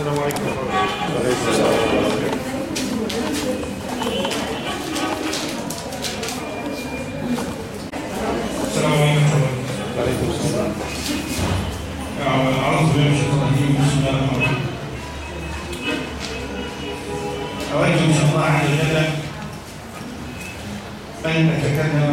السلام عليكم. ورحمة الله عليكم السلام بسم الله الرحمن الرحيم. إن شاء الله أن نتكلم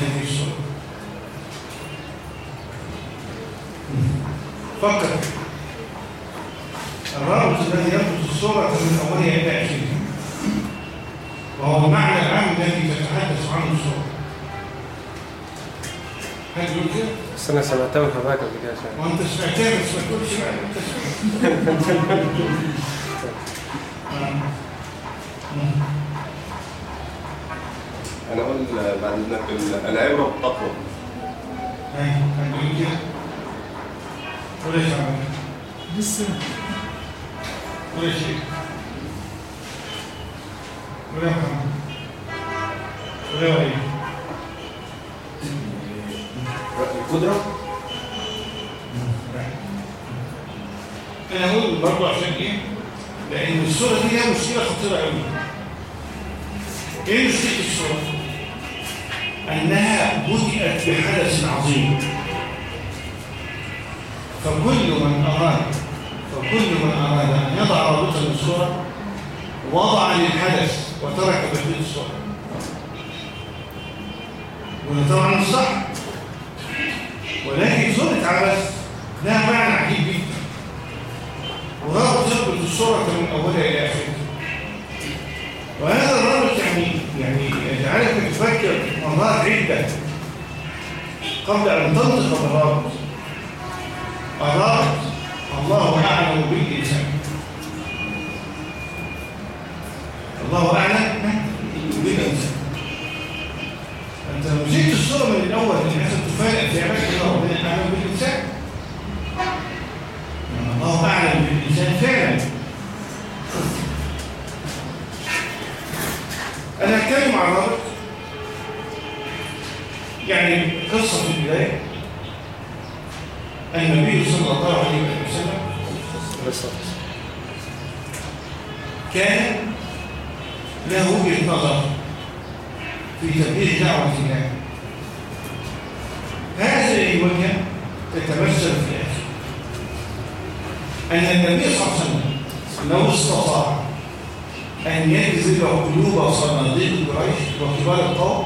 رابط هذه الصورة فكر. الرابط الذي يربط الصورة من أولها إلى آخرها. وهو المعنى العام الذي تتحدث عنه الصورة. هل كده؟ بس أنا سمعتها من حضرتك قبل كده وأنت سمعتها بس ما تقولش بقى أنت سمعت أنا أقول ال- العبره بالتقوى شعب لسه ولا شيء ولا محمد ولا ولي القدره أنا أقول برضه عشان إيه؟ لأن الصورة دي ليها مشكلة خطيرة قوي إيه مشكلة الصورة؟ أنها بدات بحدث عظيم. فكل من اراد فكل من أراد أن يضع رابطا للصوره وضع للحدث وترك بقيه الصورة. وده طبعا صح. ولكن صورة عبث لها معنى عجيب جدا. ورابط يربط الصورة من أولها إلى آخرها. وهذا الرابط يعني يعني يجعلك تفكر مرات عدة قبل أن تنطق بالرابط الرابط الله أعلم بالإنسان الله أعلم بالإنسان أنت لو مسكت الصورة من الأول للأسف تفاجأ في عبادة الله ربنا أعلم بالإنسان الله أعلم بالإنسان فعلا. أنا أتكلم عن رابط. يعني قصة في البداية. النبي صلى الله عليه وسلم كان له وجهة نظر في تبليغ دعوة الله. هذه الوجهة تتمثل في الآخر أن النبي صلى الله عليه وسلم لو استطاع أن يجذب قلوب صناديق قريش وكبار القوم.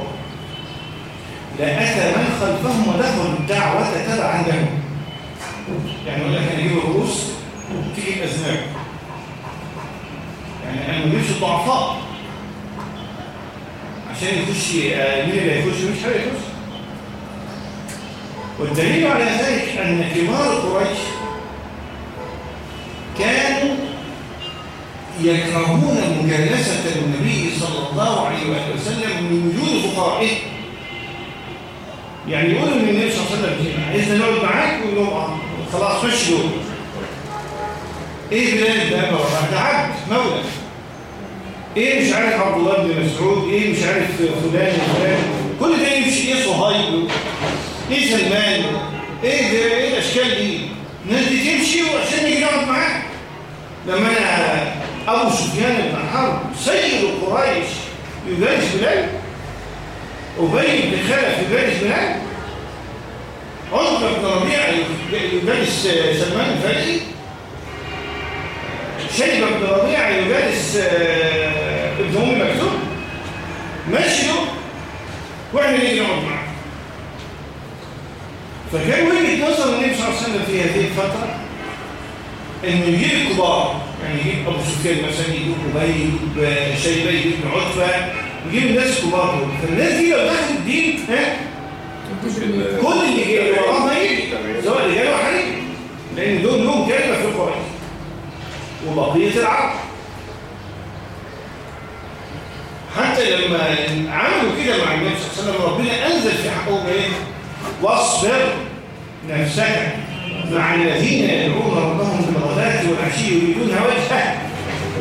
لأتى من خلفهم ودخلوا الدعوة تبعا لهم. يعني يقول لك أنا أجيب الرؤوس تيجي الأزمات يعني أنا ما بجيبش الضعفاء. عشان يخش آه، مين اللي هيخش؟ مش هيخش والدليل على ذلك أن كبار قريش كانوا يكرهون مجالسة النبي صلى الله عليه وآله وسلم من وجود فقرائه يعني يقولوا ان النبي صلى الله عليه وسلم عايزنا نقعد معاك ويقول خلاص خش دول. إيه بلال ده؟ بقى ده عبد مولى. إيه مش عارف عبد الله بن مسعود؟ إيه مش عارف فلان وفلان؟ كل ده يمشي إيه صهيب إيه سلمان؟ إيه ده؟ إيه الأشكال دي؟ الناس دي تمشي وعشان نيجي نقعد معاك. لما أنا أبو سفيان بن حرب سيد قريش يجالس بلال أبي بن خلف يجالس بلال عتبه بن ربيعه يجالس سلمان الفارسي؟ شيبه بن ربيعه يجالس آه، ابن أم مكتوم؟ ماشي دول وإحنا نيجي نقعد معاه فكان وجهة نظر النبي صلى الله عليه وسلم في هذه الفترة إنه يجيب الكبار يعني يجيب ابو سفيان مثلا يجيب ابي يجيب شيبه يجيب عتبة. يجيب الناس الكبار دول. فالناس دي لو دخلت الدين ها؟ كل اللي جاي وراهم هيجي سواء رجال وحريم لأن دول لهم كلمة في القرآن. وبقية العرب. حتى لما عملوا كده مع النبي صلى الله عليه وسلم ربنا أنزل في حقهم إيه؟ وأصبر نفسك. مع الذين يدعون ربهم بالغداة والعشي يريدون وجهه.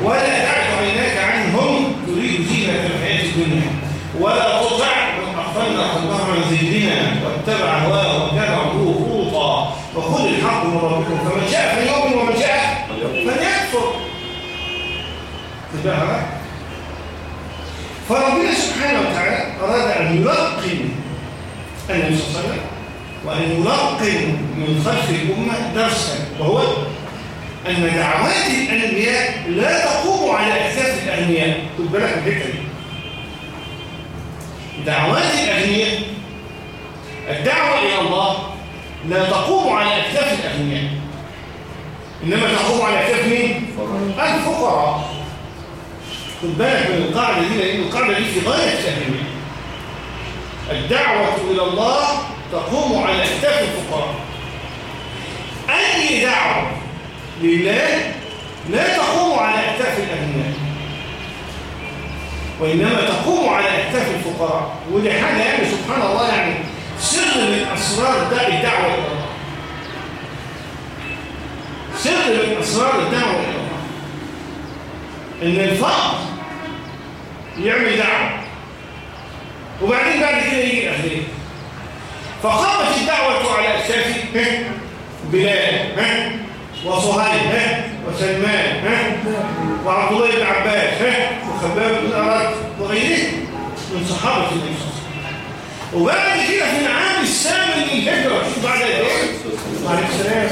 ولا تعد عيناك عنهم تريد زينة الحياة الدنيا. ولا تطع من أغفلنا قلبه عن ذكرنا واتبع هواه وكان عمره فروطا وخذ الحق من ربكم. فمن شاء فليؤمن ومن شاء فليكفر. تبعها فربنا سبحانه وتعالى أراد أن يلقن النبي صلى الله عليه وسلم وأن يلقن من خلف الأمة درسا وهو أن دعوات الأنبياء لا تقوم على أكتاف الأغنياء خد بالك من دي. دعوات الأغنياء الدعوة إلى الله لا تقوم على أكتاف الأغنياء. إنما تقوم على أكتاف مين؟ الفقراء. خد بالك من القاعدة دي لأن القاعدة دي في غاية الأهمية الدعوة إلى الله تقوم على أكتاف الفقراء. أي دعوة لله لا تقوم على أكتاف الأغنياء وإنما تقوم على أكتاف الفقراء. ودي حاجة يعني سبحان الله يعني سر من أسرار الدعوة إلى الله. سر من أسرار الدعوة إلى الله. إن الفقر يعمل دعوة. وبعدين بعد كده يجي الأهلية. فقامت الدعوة على أكتاف بلال وصهيب وسلمان وعبد الله بن عباس وخباب بن أراد وغيرهم من صحابة النبي صلى الله عليه وسلم وبعد كده في العام الثامن للهجرة شوف بعد إيه؟ وعليكم السلام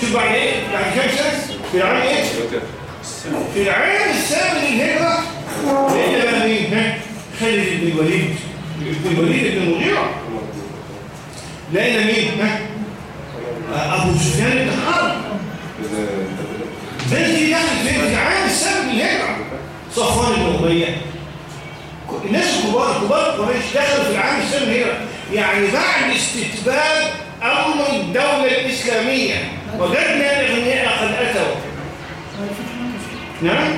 شوف بعد إيه؟ بعد كام سنة؟ في العام إيه؟ في العام الثامن للهجرة لقينا بقى مين؟ خالد بن الوليد بن الوليد بن المغيرة لقينا مين؟ ها؟ أبو سفيان بن حرب. دي دخل؟ في عام الثامن للهجرة صفوان بن أمية. الناس الكبار كبار قريش دخلوا في العام الثامن للهجرة يعني بعد استتباب أمر الدولة الإسلامية وجدنا الأغنياء قد أتوا. نعم؟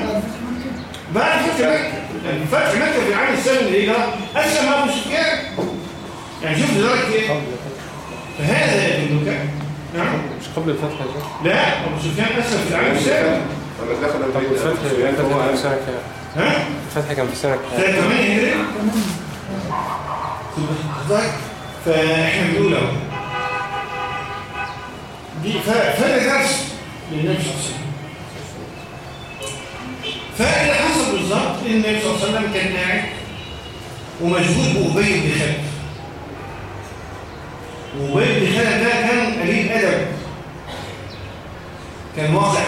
بعد فتح مكة. يعني فتح مكة في العام الثامن للهجرة أسلم أبو سفيان. يعني شوف لدرجة إيه فهذا يدلك نعم. مش قبل الفتح ده لا أبو سفيان أسلم في العام الثامن لما دخل طب البيت الفتح كان في سنة كام؟ ها؟ الفتح كان في سنة كام؟ سنة 8 هجري. حضرتك فإحنا بنقول أهو. دي ف- فده درس للنبي صلى الله عليه وسلم. فاللي حصل بالظبط إن النبي صلى الله عليه وسلم كان قاعد ومشغول بأبي بن وأبي بن خالد ده كان قليل أدب كان واقع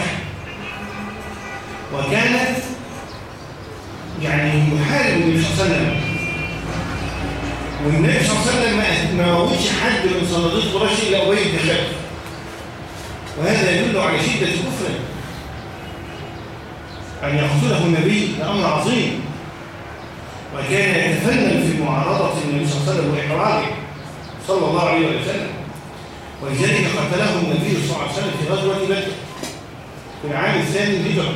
وكان يعني يحارب النبي صلى الله عليه وسلم. والنبي صلى الله عليه وسلم ما- موتش حد من صناديق قريش إلا ابي بن خالد وهذا يدل على شدة كفره أن يقتله النبي ده أمر عظيم. وكان يتفنن في معارضة النبي صلى الله عليه وسلم وإحراجه. صلى الله عليه وسلم. ولذلك قتله النبي صلى الله عليه وسلم في غزوة بدر في العام الثاني للهجرة.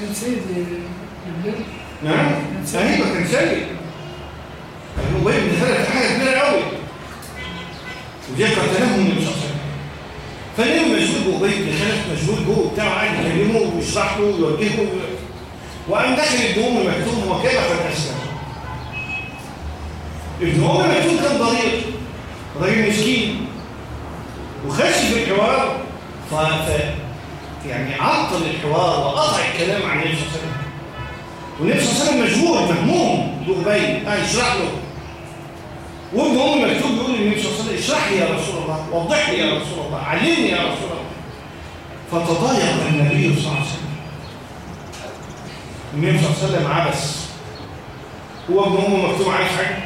كان سيد نعم صحيح كان سيء أبي بن خالد حاجة كبيرة قوي ودي قتله النبي صلى الله عليه وسلم فالنبي مشغول بأبي بن خالد مشغول جوه بتاعه قاعد يكلمه ويشرح له ويوجهه وقام داخل ابن ام مكتوم وكان قد اسلم ابن ام مكتوم كان ضرير راجل مسكين. وخش في الحوار ف... يعني عطل الحوار وقطع الكلام عن النبي صلى الله عليه وسلم. والنبي صلى الله عليه وسلم مشغول مهموم. بأبي قاعد يشرح له. وابن ام مكتوب بيقول للنبي صلى الله عليه وسلم اشرح لي يا رسول الله وضح لي يا رسول الله علمني يا رسول الله. فتضايق النبي صلى الله عليه وسلم. النبي صلى الله عليه وسلم عبس. هو ابن ام مكتوب عارف حاجة؟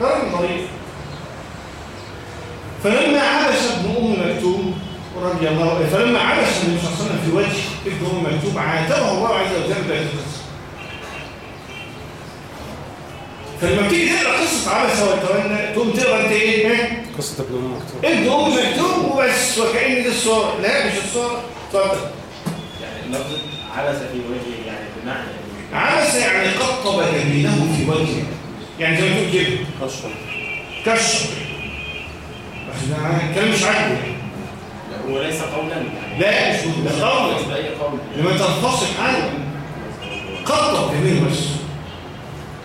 ده راجل ضرير فلما عبس ابن أم مكتوم رضي الله فلما عبس النبي صلى الله عليه وسلم في وجه ابن أم مكتوم عاتبه الله عز وجل بهذه القصة. فلما بتيجي تقرأ قصة عبس وتولى تقوم تقرأ أنت إيه؟ قصة ابن أم مكتوب ابن أم مكتوم وبس وكأن دي الصورة. لا مش الصورة. اتفضل. يعني اللفظ عبس في وجهه يعني بمعنى عبس يعني قطب يمينه في وجهه يعني زي ما تقول كده. كشر. إحنا كلام مش عاجبه هو ليس قولا. يعني لا مش ده قول ليس بأي قول. لما تنفصل عنه قطب يمينه بس.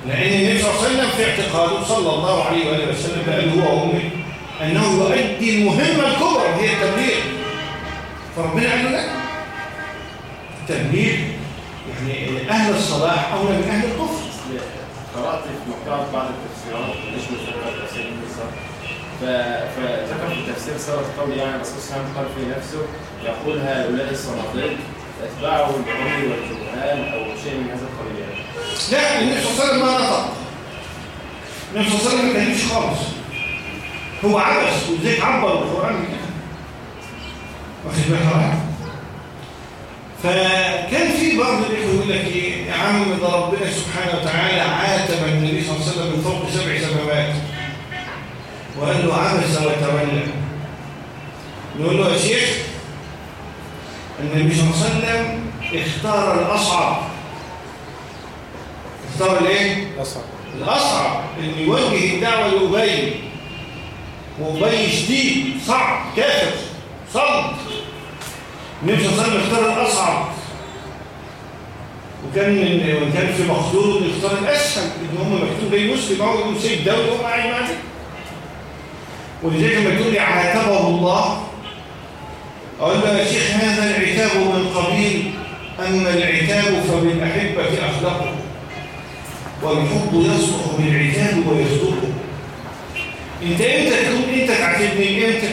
لأن النبي صلى الله عليه وسلم في اعتقاده صلى الله عليه وآله وسلم بأبيه هو وأمه أنه يؤدي المهمة الكبرى وهي التبليغ. فربنا قال له لا. التبليغ يعني أهل الصلاح أولى من أهل الكفر. قرأت في محتوى بعض التفسيرات مش مذكر تفسير ف- فذكر في التفسير صارت قول يعني الرسول صلى الله عليه وسلم قال في نفسه. يقول هؤلاء الصناديق اتباعوا العمي والجهال أو شيء من هذا القبيل. يعني. لا النبي صلى الله عليه وسلم ما نطق النبي صلى الله عليه وسلم ما كلمش خالص. هو عبس وازاي عبر القرآن. كده واخد بالك؟ فكان في بعض الاخوه يقول لك إيه يا عم ده ربنا سبحانه وتعالى عاتب النبي صلى الله عليه وسلم من فوق سبع سماوات. وقال له عبس وتولى نقول له يا شيخ النبي صلى الله عليه وسلم اختار الأصعب. اختار الإيه؟ أصعب الأصعب إنه يوجه الدعوة لأبي. وأبي شديد صعب كافر صلب النبي صلى الله عليه وسلم اختار الأصعب. وكان وكان في مخلوق اختار الأسهل إن هم مكتوب جاي مسلم أو يقول سيد دولة وهم قاعد معاه ولذلك لما تقول لي عاتبه الله أقول له يا شيخ هذا العتاب من قبيل أما العتاب فبالأحبة أخلقه. والحب يصلح بالعتاب ويصدقه. انت إمتى تكون انت تعاتبني إمتى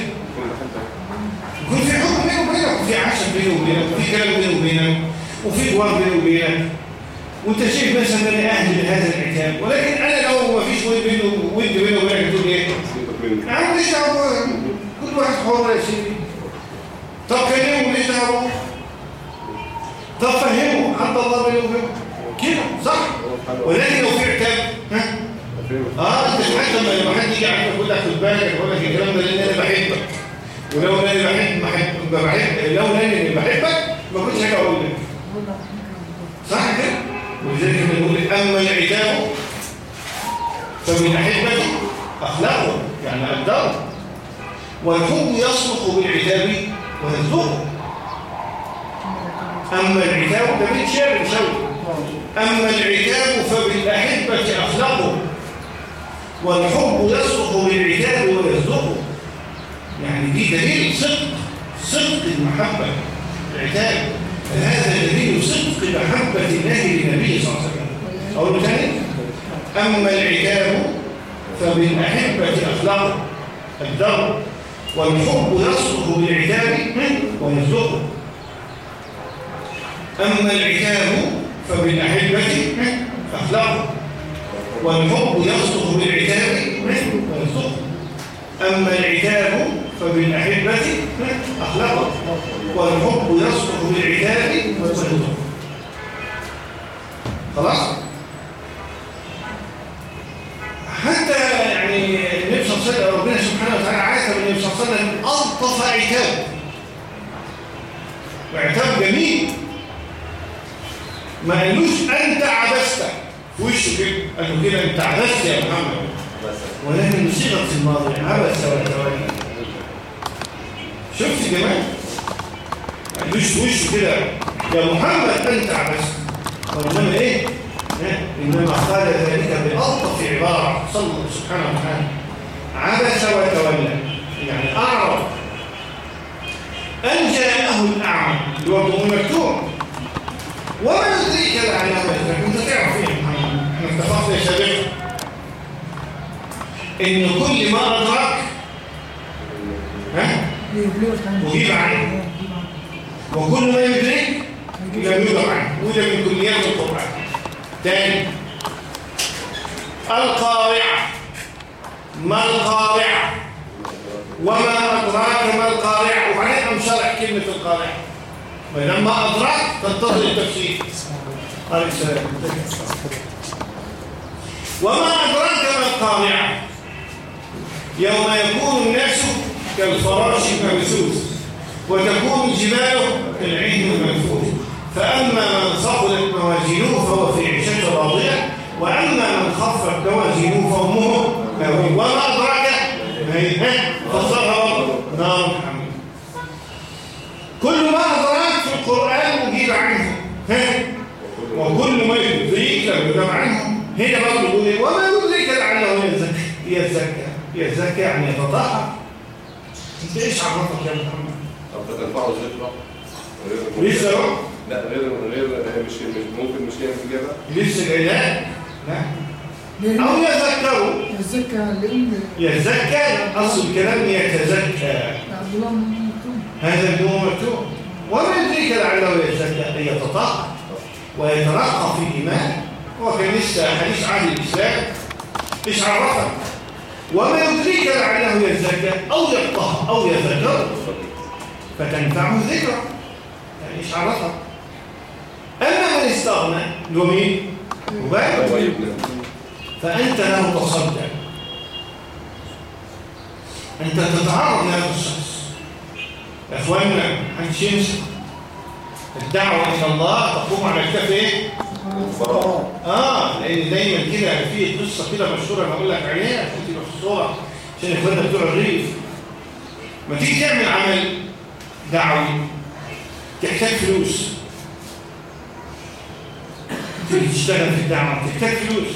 يكون في حب. بيني وبينك وفي عشم بيني وبينك وفي كلام بيني وبينك وفي جوار بيني وبينك. وانت شايف مثلا ان أنا أهل لهذا العتاب ولكن أنا لو ما فيش ود بيني ود بيني وبينك تقول إيه؟ سيبك مني يا عم ليش دعوه كل واحد حر يا سيدي. طب كلمه ليش دعوه طب فهمه حتى الله بينه وبينه. كده صح؟ ولكن لو في عتاب ها؟ آه أنت لما لما حد يجي عندك يقول لك خد بالك يقول لك الكلام ده لأن أنا بحبك. ولو أنا بحب بحب بحب لو أنا بحبك ما كنتش هاجي أقول لك. صح كده؟ ولذلك بنقول أما العتاب فمن أحبته أخلاقه يعني قدره والحب يصلح بالعتاب ويصدقه أما العتاب ده بيت شعر أما العتاب فبالأحبة أخلقه والحب يصلح بالعتاب ويصدقه يعني دي دليل صدق صدق المحبة العتاب. فهذا دليل صدق محبة الله للنبي صلى الله عليه وسلم. أقول تاني أما العتاب فبالأحبة أخلقه الدر والحب يصلح بالعتاب ويصدقه أما العتاب فبالأحبة أخلاقه والحب يصدق بالعتاب ويصدق أما العتاب فبالأحبة أخلاقه. والحب يصدق بالعتاب ويصدق خلاص؟ حتى يعني النبي صلى الله عليه وسلم ربنا سبحانه وتعالى عاتب النبي صلى الله عليه وسلم ألطف عتاب. وعتاب جميل. ما قالوش أنت عبست. في؟ وشه كده قالوا كده أنت عبست يا محمد. ولكن صيغه الماضي عبس وتولى قالوش في وشه كده. يا محمد أنت عبست وانما إيه؟ إنما قال ذلك بألطف عبارة. صلى الله سبحانه وتعالى عبس وتولى. يعني أعرض. ان جاءه الأعمى. اللي هو مكتوب. وما يدريك لعلها مثلك أنت تعرف إيه يا محمد؟ إحنا اتفقنا يا شباب. إن كل ما أدرك ها؟ عنه. وكل ما يدرك لم يدرك عنه. وده من كليات القران تاني. القارعة. ما القارعة؟ وما أدراك ما القارعة؟ وبعدين أم شرح كلمة القارعة. ولما أدراك تنتظر التفسير. عليه السلام. وما أدراك ما القارعة؟ يوم يكون الناس كالفراش المبثوث وتكون الجبال كالعهن المنفوش. فأما من ثقلت موازينه فهو في عيشة راضية وأما من خفت موازينه فأمه هاوية وما أدراك برضه نار كل ما أدراك في القرآن مجيب عنه. ها؟ وكل ما يدريك لما يجاب عنه. هنا برضه يقول؟ وما يدريك لعله يزكى؟ يزكى. يزكى يعني يتطهر. انت إيش عرفك يا محمد؟ طب تنفعه الذكرى لسه اهو لا غير غير مش مش ممكن مش هي الإجابة لسه جاي لا أو يذكروا لأن يزكى أصل الكلام يتزكى عبد الله بن مكتوم هذا النوم مكتوب وما يدريك لعله يزكى ان يتطهر ويترقى في الإيمان. هو كان لسه حديث عهد الإسلام. إيش عرفك؟ وما يدريك لعله يزكى أو يطهر أو يذكر. فتنفعه الذكرى يعني إيش عرفك أما من استغنى اللي هو مين هو مبارك فأنت له تصدق أنت تتعرض لهذا الشخص. يا اخوانا محدش ينسى الدعوة إلى الله تقوم على كتاب الفراغ. آه لأن دايما كده في قصة كده مشهورة بقول لك عليها. كنت الصورة عشان إخواننا بتوع الريف. ما تيجي تعمل عمل دعوي؟ تحتاج فلوس. تيجي تشتغل في الدعوة تحتاج فلوس.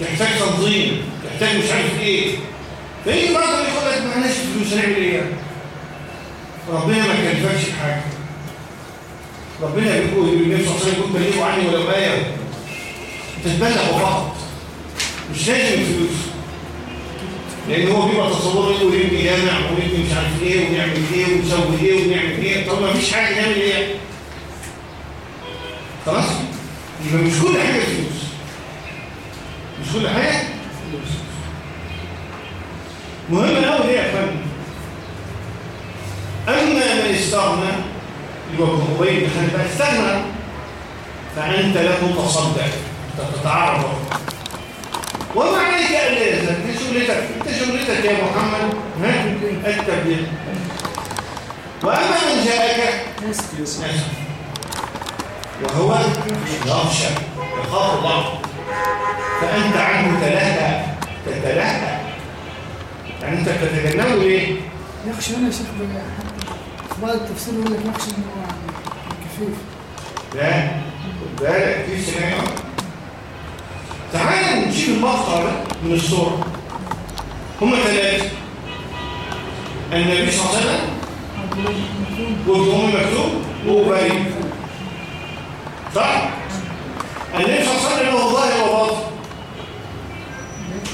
تحتاج تنظيم تحتاج مش عارف إيه. فيجي بعض يقول لك معناش فلوس هنعمل إيه يعني؟ ربنا ما كلفكش بحاجة. ربنا بيقول النبي صلى الله عليه وسلم يقول بلغوا عني ولو آية تتبلغ فقط مش لازم الفلوس. لأن هو بيبقى تصوره يقول يبني جامع ويبني مش عارف إيه ونعمل إيه ونسوي إيه ونعمل إيه. طب ما فيش حاجة نعمل إيه؟ خلاص؟ يبقى مش كل حاجة فلوس مش كل حاجة فلوس مهم قوي إيه يا فندم؟ أما من استغنى يبقى أبي بن بقى استغنى فأنت له تصدق. تتعرض وما عليك إلا يزكى أنت شغلتك أنت شغلتك يا محمد؟ ها التبليغ وأما من جاءك؟ يسأل وهو يخشى يخاف الله. فأنت عنه تلهى تتلهى. يعني أنت تتجنبه ليه؟ يخشى هنا يا شيخ بعض التفسير يقول لك يخشى ان هو كفيف. لا خد بالك في سيناريو تعال المقطع ده من الصورة هما ثلاثة النبي صلى الله عليه وسلم وابن مكتوب وأبي صح؟ النبي صلى الله عليه وسلم له ظاهر وباطن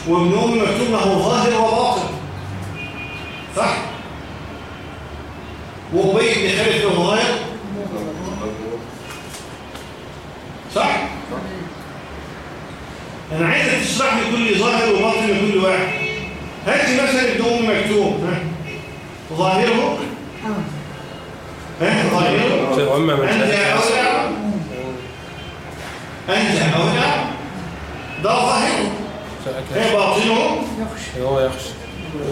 وابن أم مكتوب له ظاهر وباطن صح؟ وأبي بن خالد له ظاهر صح؟ أنا عايزك تشرح لي كل ظاهر وباطن لكل واحد. هات لي مثلا ابن أم مكتوم ها؟ ظاهره؟ آه. ها ظاهره من أنت أولى؟ أنت أولى؟ ده ظاهره هي باطنه؟ يخشى هو يخشى.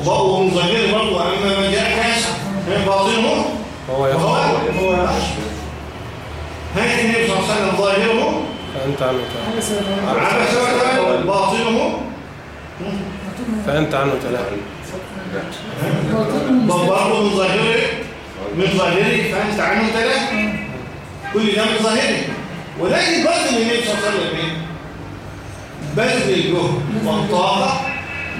وهو من ظاهره برضه أما من جاء كاسع هي باطنه؟ هو يخشى. هو؟ يخشى. هات النبي صلى الله عليه وسلم ظاهره. فأنت عنه سنه عبس وتولى باطنه. فأنت عنه تلاهى برضه من ظاهره. من ظاهره. فأنت عنه تلاهى كل ده من ظاهره. ولكن باطن النبي صلى الله عليه وسلم إيه؟ بذل الجهد والطاقة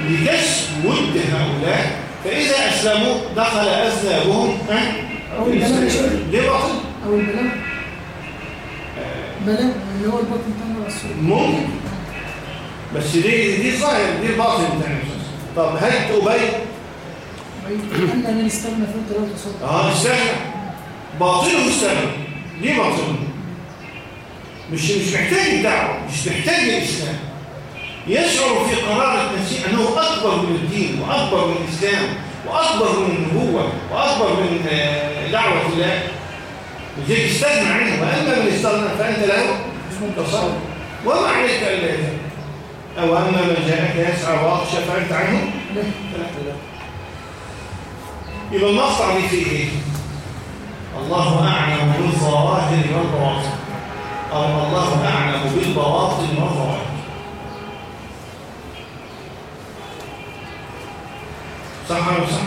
لكسب ود هؤلاء. فإذا أسلموا دخل أذنابهم ها؟ أو البلاء شيء. ليه باطل؟ أو البلاء بلاء اللي هو ممكن. بس دي دي ظاهر دي الباطن بتاع طب هل أبي؟ أن من استغنى فأنت لا تصدق آه استغنى باطنه استغنى ليه باطنه مش مش محتاج الدعوه مش محتاج الإسلام. يشعر في قرارة نفسه أنه أكبر من الدين وأكبر من الإسلام وأكبر من النبوة وأكبر من آه، دعوة الله. لذلك استغنى عنه وأما من استغنى فأنت له تصور وما عليك إلا ذلك أو أما من جاءك يسعى وأخشى فأنت عنه يبقى المقطع دي فيه إيه؟ الله أعلم بالظواهر والبواطن. أو الله أعلم بالبواطن والظواهر. صح ولا صح؟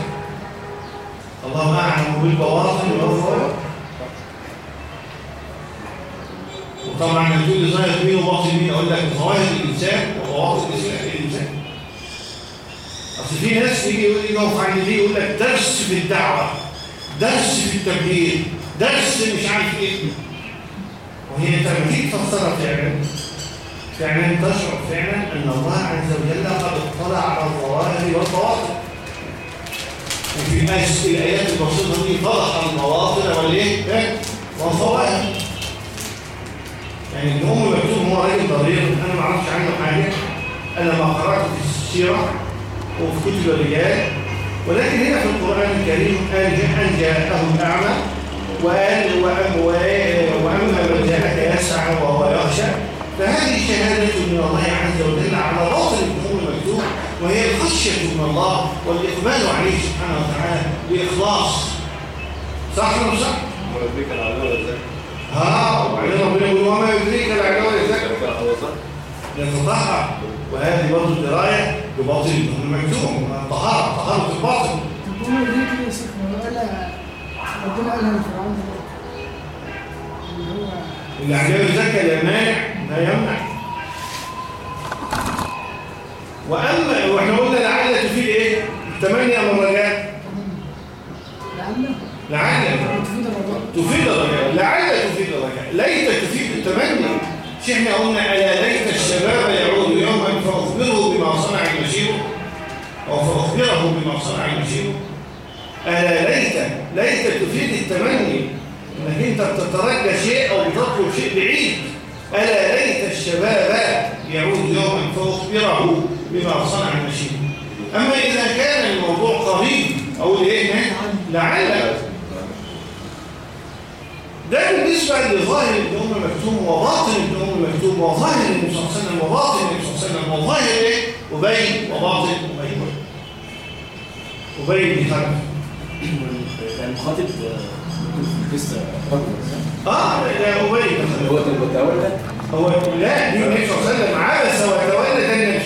الله أعلم بالبواطن والظواهر. وطبعا لي ظاهر مين وباطن مين أقول لك ظواهر الانسان وبواطن الانسان أصل في ناس يجي يقول يقف عند دي يقول لك درس في الدعوة درس في التبليغ درس مش عارف إيه. وهي تيجي تفسرها فعلا. فعلا تشعر فعلا أن الله عز وجل قد اطلع على الظواهر والبواطن. وفي الآيات- البسيطة دي فضح المواطن والإيه؟ والظواهر يعني ابن ام مكتوب هو راجل ضرير أنا ما أعرفش عنه حاجة أنا ما قرأت في السيرة وفي كتب الرجال ولكن هنا في القرآن الكريم قال أن جاءه الأعمى وقال وأما من جاءك يسعى وهو يخشى فهذه شهادة من الله عز وجل على باطن ابن ام مكتوب وهي الخشية من الله والإقبال عليه سبحانه وتعالى بإخلاص صح ولا صح؟ وربك العلامة إزاي؟ ها وبعدين ربنا يقول وما يدريك كان حوصة يتطهر وهذه برضه الدرايه بباطن المكتوم طهاره طهاره الباطن طب هو ليه كده يا شيخ قال ربنا قالها لفرعون اللي هو اللي عليه زكى لا مانع لا يمنع. وأما وإحنا قلنا لعل تفيد إيه؟ الثمانيه مرات لعله لعل تفيد الرجاء لعل تفيد الرجاء ليت تفيد. التمني مش إحنا قلنا الا ليت الشباب يعود يوما فأخبره بما صنع المشير أو فأخبره بما صنع المشير ألا ليت. ليت تفيد التمني. إنك أنت بتترجى شيء أو بتطلب شيء بعيد. ألا ليت الشباب يعود يوما فأخبره بما صنع المشير أما إذا كان الموضوع قريب أو إيه لعل ده بالنسبة لظاهر ابن أم مكتوم وباطن ابن أم مكتوم وظاهر النبي صلى الله عليه وسلم وباطن النبي صلى الله عليه وسلم وظاهر إيه؟ أبي وباطن أبي أبي بن خلف كان مخاطب لسه رجل آه لا أبي خلف هو المتولد هو لا دي النبي صلى الله عليه وسلم عبس وتولى ده النبي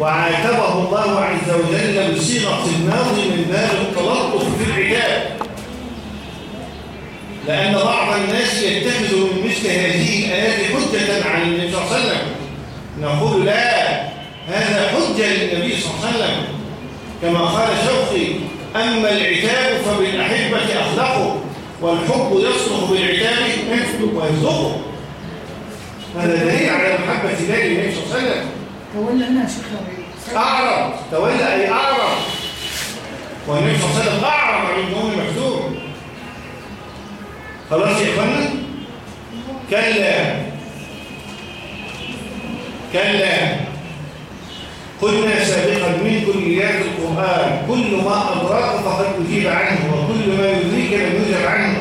وعاتبه الله عز وجل بصيغة من باب التلطف في العتاب. لأن بعض الناس يتخذ من مثل هذه الآيات حجة عن النبي صلى الله عليه وسلم. نقول لا هذا حجة للنبي صلى الله عليه وسلم. كما قال شوقي أما العتاب فبالأحبة أخلقه والحب يصلح بالعتاب ويصدقه هذا دليل على محبة الله للنبي صلى الله عليه وسلم. تولى ربيع. أعرض تولى أي أعرض. والنبي صلى الله عليه وسلم أعرض. خلاص يا إخوانا كلا. كلا. قلنا سابقا من كليات القرآن كل ما أدراك فقد أجيب عنه وكل ما يدريك لم يجب عنه.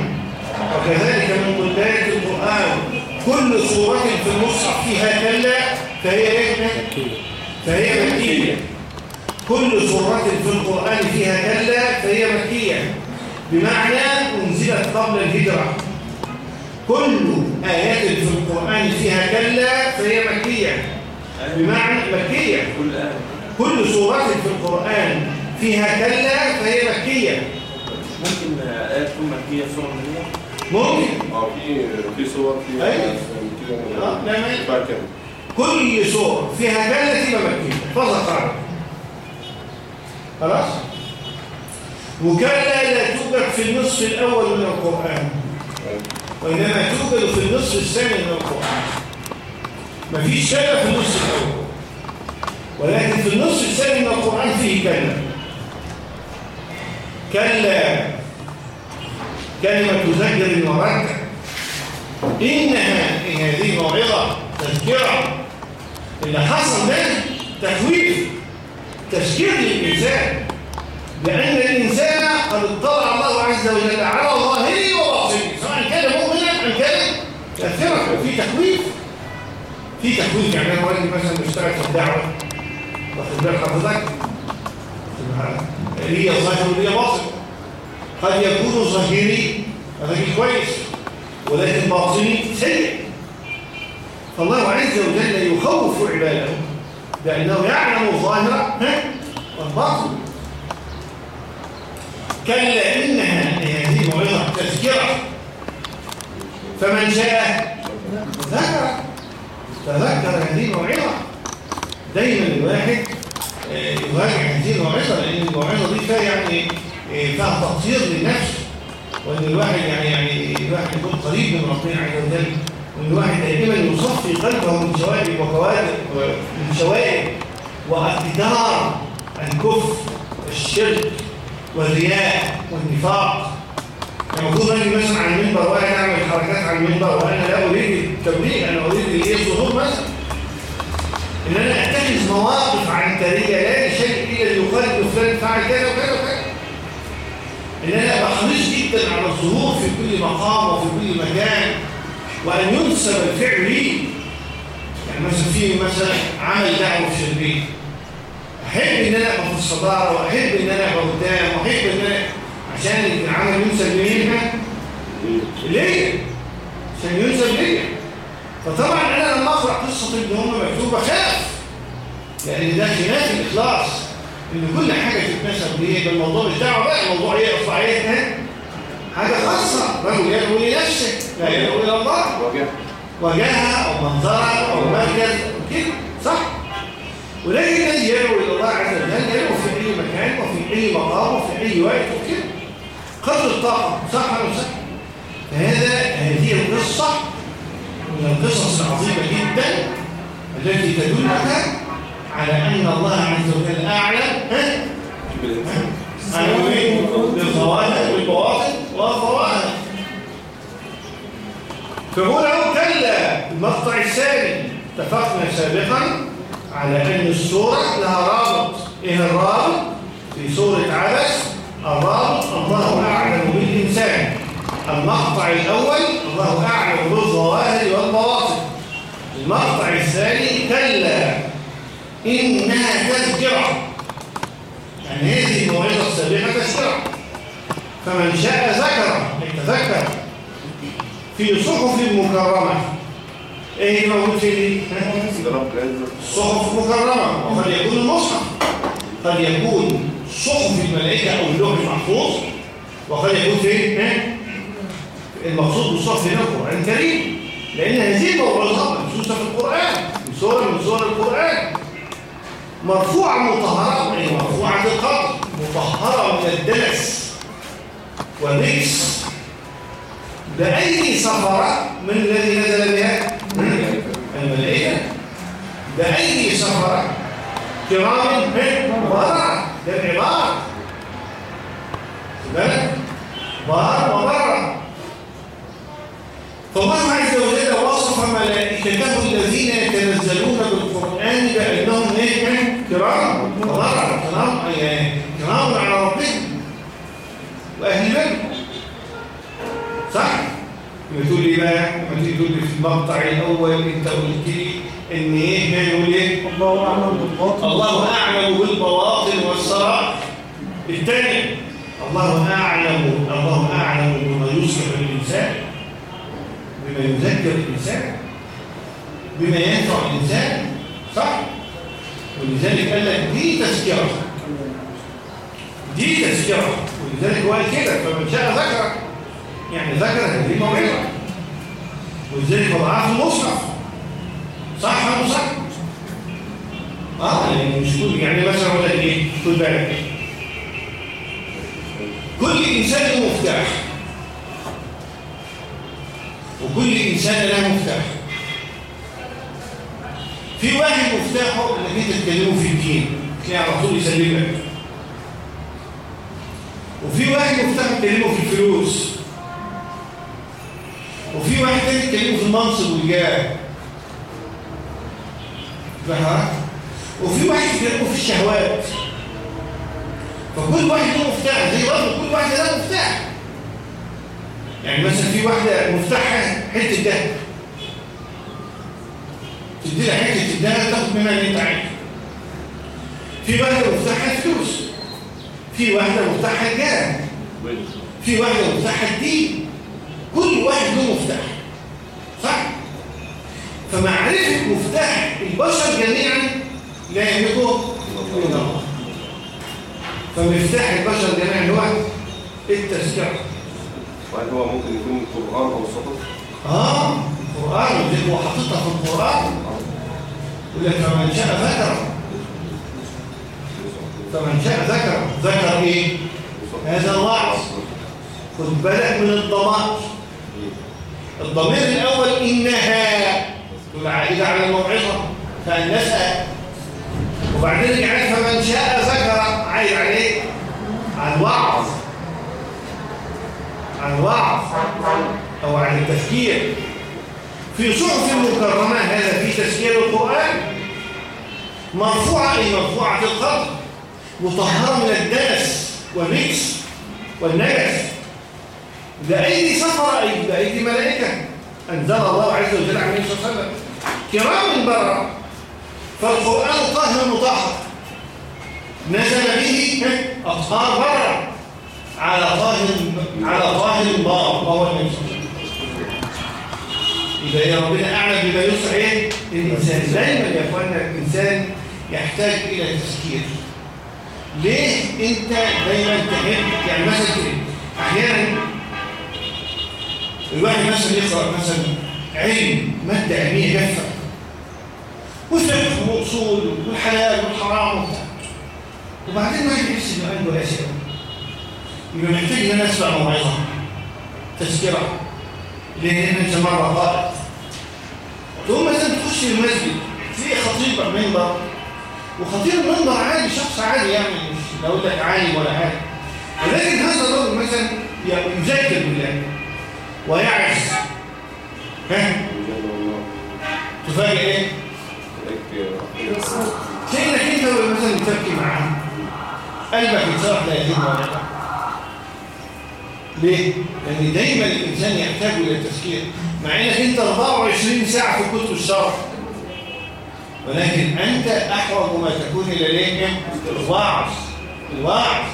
وكذلك من كليات القرآن كل سورة في المصحف فيها كلا فهي إيه؟ فهي مكية. كل سورة في القرآن فيها كلا فهي مكية. بمعنى أنزلت قبل الهجرة. كل آيات في القرآن فيها كلا فهي مكية. بمعنى مكية. كل سورة في القرآن فيها كلا فهي مكية. ممكن آية تكون مكية سورة مدنية ممكن. آه في في صور في أيوة. كده آه، لا، ما- بعد كده كل سورة فيها كلا تبقى مكية. قاعدة خلاص؟ وكلا لا توجد في النصف الأول من القرآن. وإنما توجد في النصف الثاني من القرآن. مفيش كلا في النصف الأول. ولكن في النصف الثاني من القرآن فيه كلا كلا. كلمة زجر وردع إنها إن هذه موعظة تذكرة. اللي حصل ده تخويف تذكير للإنسان. لأن الإنسان قد اطلع الله عز وجل على ظاهره وباطنه. سواء كان مؤمنا أم كان كافرا. في تخويف. في تخويف. يعني أنا راجل مثلا بيشتغل في الدعوة واخد بال حضرتك هي ظاهر وهي باطن. قد يكون ظاهري راجل كويس ولكن باطني سيء. فالله عز وجل يخوف عباده لأنه يعلم الظاهر؟ والباطن. كلا إنها هذه موعظة تذكرة. فمن شاء ذكر تذكر هذه الموعظة. دايما الواحد آه، يراجع هذه الموعظة لأن الموعظة دي فيها يعني آه، فيها تقصير للنفس. وأن الواحد يعني يعني الواحد يكون قريب من ربنا عز وجل وأن الواحد دائما يصفي قلبه من شوائب وكوادر من شوائب وأقدار الكفر والشرك والرياء والنفاق. المفروض أجي مثلا على المنبر واحد اعمل حركات على المنبر وأنا لا أريد التبليغ أنا أريد الايه الظهور مثلا إن أنا أتخذ مواقف عنتريه لا لشيء إلا ليخالف فلان فعل كذا وكذا وكذا. إن أنا ابقى حريص جدا على الظهور في كل مقام وفي كل مكان وأن ينسب الفعل لي. يعني مثلا في مثلا عمل دعوة في شربيه أحب إن أنا ابقى في الصدارة وأحب إن أنا ابقى قدام وأحب إن أنا عشان العمل ينسب لمين ليه عشان ينسب ليا. فطبعا أنا لما أقرأ قصة اللي هم مكتوبه خاف لأن ده خلاف الإخلاص إن كل حاجة تتنسب ليه ده الموضوع مش دعوه بقى الموضوع إيه ها؟ حاجة خاصة. رجل يدعو لنفسه لا يدعو إلى الله. واجهة وجهه أو منظرة أو مركز كده. صح؟ ولكن الذي يدعو إلى الله عز وجل يدعو في أي مكان وفي أي مقام وفي أي وقت وكده قدر الطاقة صح ولا صح فهذا هذه القصة من القصص العظيمة جدا التي تدلك على أن الله عز وجل أعلم ها؟ أعلم إيه؟ بالظواهر بالبواطن والظواهر فهنا كلا المقطع الثاني اتفقنا سابقا على أن السورة لها رابط. إيه الرابط؟ في سورة عبس الرابط الله أعلم بالإنسان. المقطع الأول الله أعلم بالظواهر والبواطن. المقطع الثاني كلا. انها تذكرة. يعني هذه الموعظة السابقة تذكرة. فمن شاء ذكر يتذكر. في صحف مكرمة. إيه موجود في العزة. صحف مكرمة. وقد يكون المصحف قد يكون صحف الملائكة أو اللوح المحفوظ. وقد يكون في ها؟ المقصود بالصحف هنا القرآن الكريم. لأن هذه الموعظة مبثوثة في القرآن. في سورة من سور القرآن. مرفوعة مطهرة أي مرفوعة القدر مطهرة من الدنس والرجس بأي سفرة من الذي نزل بها؟ الملائكة بأي سفرة. كرام بررة ده العبارة بالك؟ بار وبررة فالله عز وجل وصف ملائكته الذين يتنزلون بالقرآن بأنهم إيه؟ كرام وبررة كرام يعني كرام على ربهم. وأهل البلد صح؟ تقول لي بقى لما تيجي تقول لي في المقطع الأول أنت قلت لي إن إيه ما يقول إيه؟ الله أعلم بالباطن. الله أعلم بالبواطن والسرائر الثاني الله أعلم الله أعلم بما يصلح الإنسان بما يذكر الإنسان بما ينفع الإنسان صح؟ ولذلك قال لك دي تذكرة. دي تذكرة. ولذلك هو قال كده فمن شاء ذكره يعني ذكر هذه موعظة. ولذلك وضعها في المصحف؟ صح ولا صح؟ آه يعني مش كل يعني مثلا أقول لك إيه؟ خد بالك. كل إنسان له مفتاح. وكل إنسان له مفتاح. في واحد مفتاحه إنك أنت تكلمه في الدين. تلاقي على طول يسلم لك وفي واحد مفتاحه تكلمه في الفلوس. واحد تاني يتكلموا في المنصب والجاه. فاهم وفي واحد يتكلموا في الشهوات. فكل واحد له مفتاح زي برضه كل واحد له مفتاح. يعني مثلا في واحدة مفتاحها حتة دهب تدي لها حتة الدهب تاخد منها اللي انت عايزه. في واحدة مفتاحها الفلوس في واحدة مفتاحها الجاه في واحدة مفتاحها الدين كل واحد له مفتاح؟ فمعرفة مفتاح البشر جميعا لا يملكه إلا الله. فمفتاح البشر جميعا هو التذكرة وهل هو ممكن يكون قرآن أو صحف؟ آه القرآن هو حاططها في القرآن. يقول لك فمن شاء ذكر. فمن شاء ذكر ذكر إيه؟ هذا الوعظ خد بالك من الضمائر. الضمير الأول إنها عائدة على الموعظة فالنسأ. وبعدين رجعت فمن شاء ذكر عايد عليه على الوعظ على الوعظ أو على التفكير. في صحف مكرمة هذا في تسكير القرآن مرفوعة أي مرفوعة القلب مطهرة من الدنس والرجس والنجس. بأيدي سفر أي بأيدي ملائكة أنزل الله عز وجل عليه الصلاة والسلام. كرام برا. فالقرآن طاهر مطهر. نزل به أطهار برا. على طاهر على طاهر بار وهو النبي صلى الله يبقى يا ربنا أعلم بما يسعى إيه؟ الإنسان دايما يا أخوانا الإنسان يحتاج إلى تذكير ليه أنت دايما تحب يعني مثلا أحيانا الواحد مثلا يقرأ مثلا علم مادة علمية جافة. وفقه وأصول والحلال والحرام. وبتاع وبعدين ما يحس إنه عنده قاسي يبقى محتاج إن أنا أسمع موعظة تذكرة. لأن أنت مرة قائد تقوم مثلا تخش المسجد تلاقي خطيب المنبر. وخطيب المنبر عادي شخص عادي يعني مش لا لك عالم ولا حاجة ولكن هذا الرجل مثلا يذكر بالله. ويعز ها؟ تفاجئ إيه؟ كأنك انت مثلا تبكي معاه قلبك لا يزيد ولا يقل ليه؟ لأن دايما الإنسان يحتاج إلى التفكير. مع إنك أنت 24 ساعة في كتب الشرع. ولكن أنت أحوج ما تكون إلى ليه؟ الوعظ. الوعظ.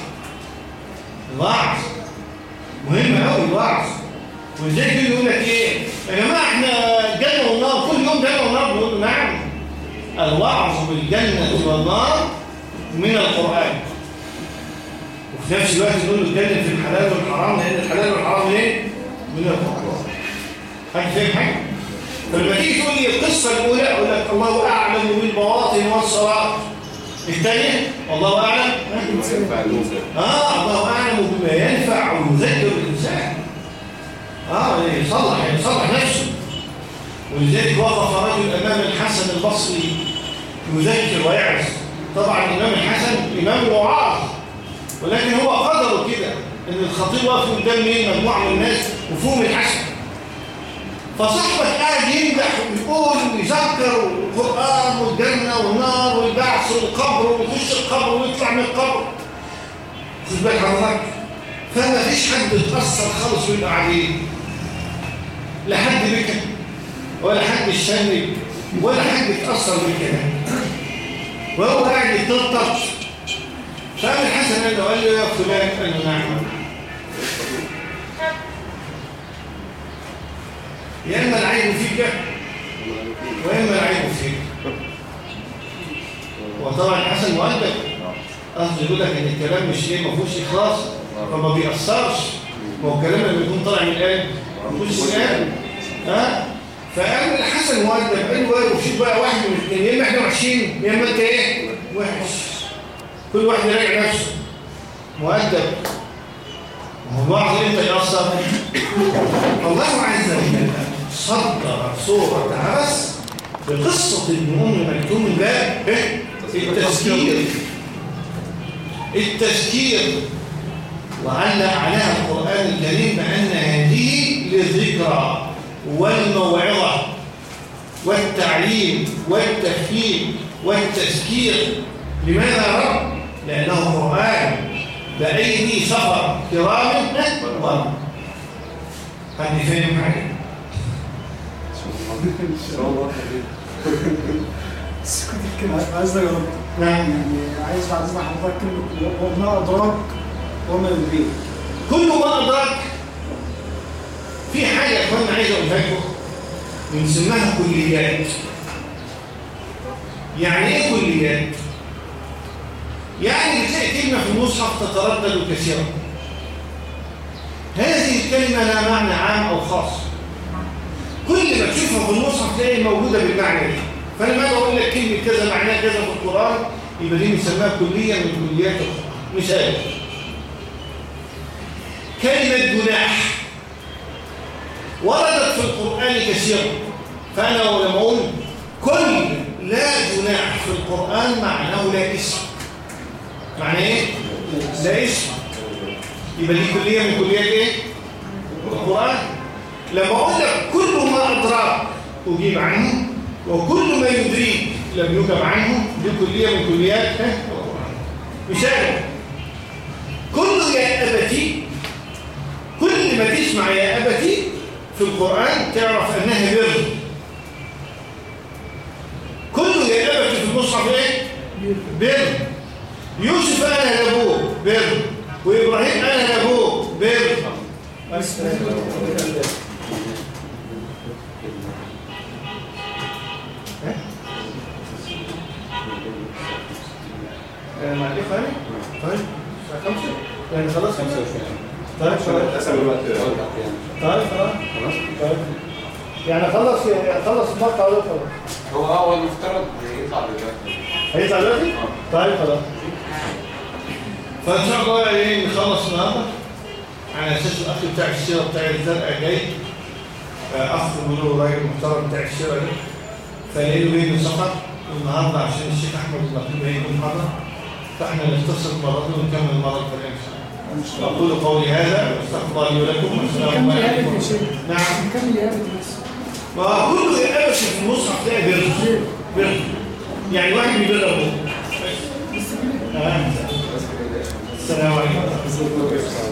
الوعظ. مهم قوي الوعظ. وازاي كده يقول لك إيه؟ الوعظ بالجنة والنار من القرآن. وفي نفس الوقت نقول له اتكلم في الحلال والحرام لأن الحلال والحرام إيه؟ من القرآن. حد فاهم حاجة؟ فلما تيجي تقول لي القصة الأولى أقول لك الله أعلم بالبواطن والصراط. الثانية والله أعلم. آه الله أعلم بما ينفع ويذكر الإنسان. آه يصلح يصلح نفسه. ولذلك وقف رجل أمام الحسن البصري يذكر ويعظ. طبعا الامام الحسن إمام وعاظ ولكن هو قدره كده إن الخطيب واقف قدام مين؟ مجموعة من الناس وفوهم الحسن. فصاحبك قاعد يمدح ويقول ويذكر القران والجنة والنار والبعث والقبر ويخش القبر ويطلع من القبر. خد بالك حضرتك فما فيش حد اتأثر خالص من قاعدين لا حد بكى ولا حد اشتنب ولا حد اتأثر بالكلام. وهو قاعد يتنطط. فقال الحسن قال له قال له يا فلان؟ قال له نعم. يا إما العيب فيك واما العيب فيك. وطبعا الحسن مؤدب. قصدي يقول لك إن الكلام مش إيه ما فيهوش إخلاص. فما بيأثرش. هو الكلام اللي بيكون طالع من القلب ما فيهوش القلب ها؟ فقال الحسن مؤدب قال له وشوف بقى واحد من الاثنين يا إما إحنا وحشين يا إما أنت إيه؟ وحش. كل واحد يراجع نفسه. مؤدب. هو الواحد إمتى يأثر الله عز وجل صدر سورة عبس بقصة ابن مكتوم الباب التذكير. التذكير. وعلق عليها القرآن الكريم بأن هذه للذكرى والموعظة والتعليم والتفهيم والتذكير. لماذا يا رب؟ لأنه قرآن بأيدي سفر كرام بررة حد فاهم حاجة؟ السكوت الكلمة عايز اجرب نعم يعني عايز اذن حضرتك كلمة. وما أدراك وما يدريك كل ما أدرك في حاجة يا أخوانا عايز أقولها لكم. بنسميها كليات. يعني إيه كليات؟ يعني بتلاقي كلمة في المصحف تتردد كثيرا هذه الكلمة لها معنى عام أو خاص. كل ما تشوفها في المصحف تلاقي موجودة بالمعنى ده. فلما أقول لك كلمة كذا معناها كذا في القرآن يبقى دي بنسميها كلية من كليات القرآن. مثال. كلمة جناح. وردت في القرآن كثيرا فأنا أقول كل لا جناح في القرآن معناه لا اسم معناه إيه؟ لا اسم يبقى دي كلية من كليات إيه؟ القرآن لما أقول لك كل ما أدراك أجيب عنه وكل ما يدريك لم يجب عنه دي كلية من كليات إيه؟ القرآن مثال كل يا أبتي كل ما تسمع يا أبتي في القرآن تعرف أنها بر كل أبتي في المصحف إيه؟ بر يوسف أنا لأبوه بر وإبراهيم أنا لأبوه بر بس مع الإخوة طيب. خمسة؟ يعني خلاص خمسة؟ طيب خلاص. حسب الوقت. طيب خلاص. طيب. يعني خلص خلص المقطع ولا خلاص هو هو المفترض يطلع دلوقتي. هيطلع دلوقتي؟ طيب خلاص. فان شاء الله إيه نخلص النهارده. على أساس الاخ بتاع السيره بتاع الزرقاء جاي. آه، اخ بيقولوا راجل محترم بتاع السيره ده. فلاقيه له جاي من سفر النهارده عشان الشيخ أحمد النقيب هيجي محاضره فإحنا نختصر دي ونكمل المره القادمه إن شاء الله. أقول قولي هذا واستغفر الله لي ولكم والسلام عليكم. نعم. كمل يا ابني بس ما يا في المصحف تلاقي بر بر يعني واحد بيبر ابوه. السلام عليكم.